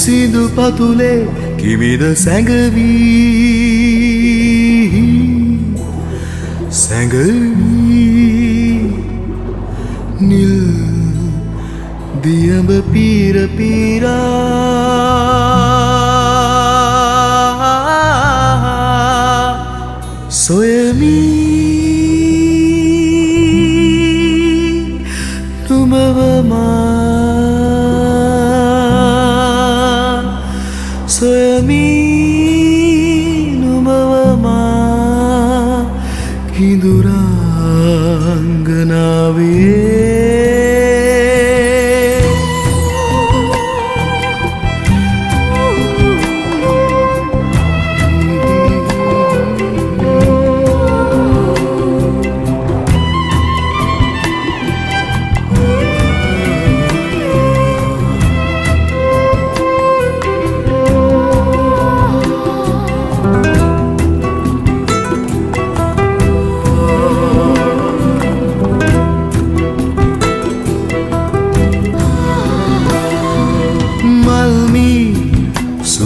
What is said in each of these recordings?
සිදු පතුලේ කිමිද සැඟවී. සැඟවී. නිල් දියඹ පීර පීරා. සොයමී. නුමවමා caminho, mamãe, que dura.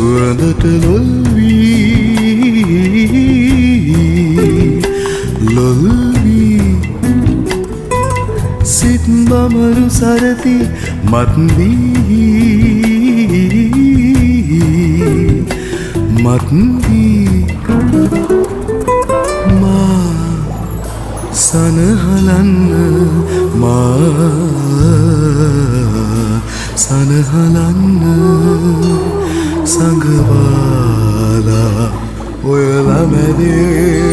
සුවඳට ලොල්වී. ලොල්වී. සිත් බමරු සරති මත්වී. මත්වී. මා සනහලන්න මා සනහලන්න. संग वाला वो लमेदी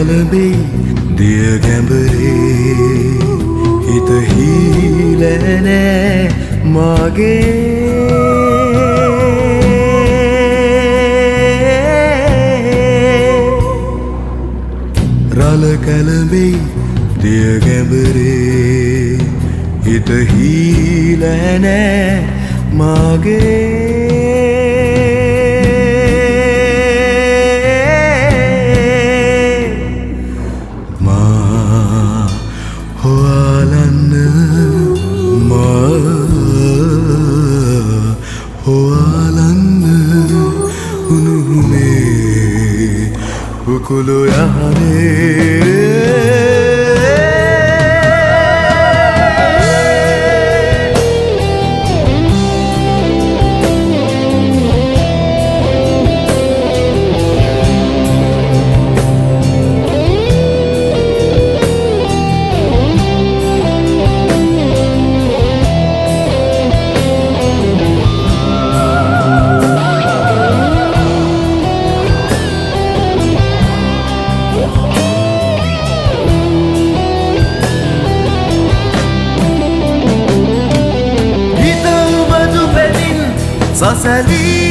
රල කැලබෙයි දිය ගැඹරේ. හිත හීලනෑ මගේ. රල කැලබෙයි දිය ගැඹරේ. හිත හීලනෑ මගේ. kokulu yani. 撒在里